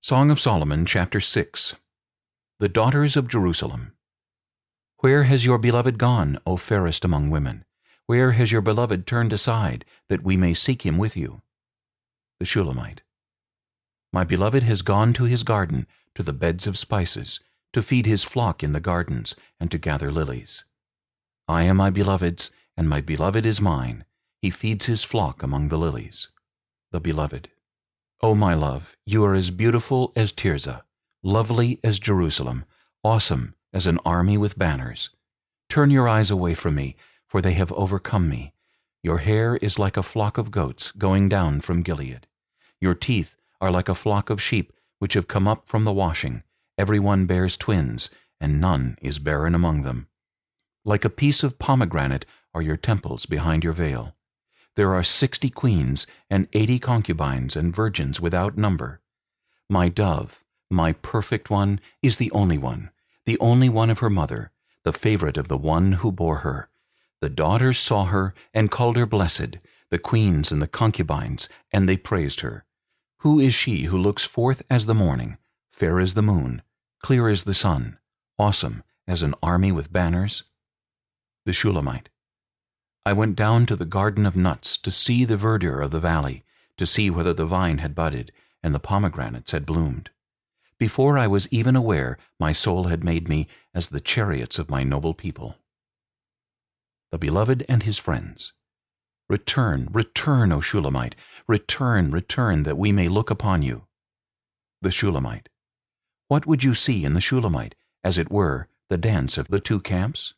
Song of Solomon, chapter 6 The Daughters of Jerusalem Where has your beloved gone, O fairest among women? Where has your beloved turned aside, that we may seek him with you? The Shulamite My beloved has gone to his garden, to the beds of spices, to feed his flock in the gardens, and to gather lilies. I am my beloved's, and my beloved is mine. He feeds his flock among the lilies. The Beloved O my love, you are as beautiful as Tirzah, lovely as Jerusalem, awesome as an army with banners. Turn your eyes away from me, for they have overcome me. Your hair is like a flock of goats going down from Gilead. Your teeth are like a flock of sheep which have come up from the washing. Every one bears twins, and none is barren among them. Like a piece of pomegranate are your temples behind your veil. There are sixty queens, and eighty concubines and virgins without number. My dove, my perfect one, is the only one, the only one of her mother, the favorite of the one who bore her. The daughters saw her and called her blessed, the queens and the concubines, and they praised her. Who is she who looks forth as the morning, fair as the moon, clear as the sun, awesome as an army with banners? The Shulamite. I went down to the garden of nuts to see the verdure of the valley, to see whether the vine had budded and the pomegranates had bloomed. Before I was even aware, my soul had made me as the chariots of my noble people. The Beloved and His Friends Return, return, O Shulamite, return, return, that we may look upon you. The Shulamite What would you see in the Shulamite, as it were, the dance of the two camps?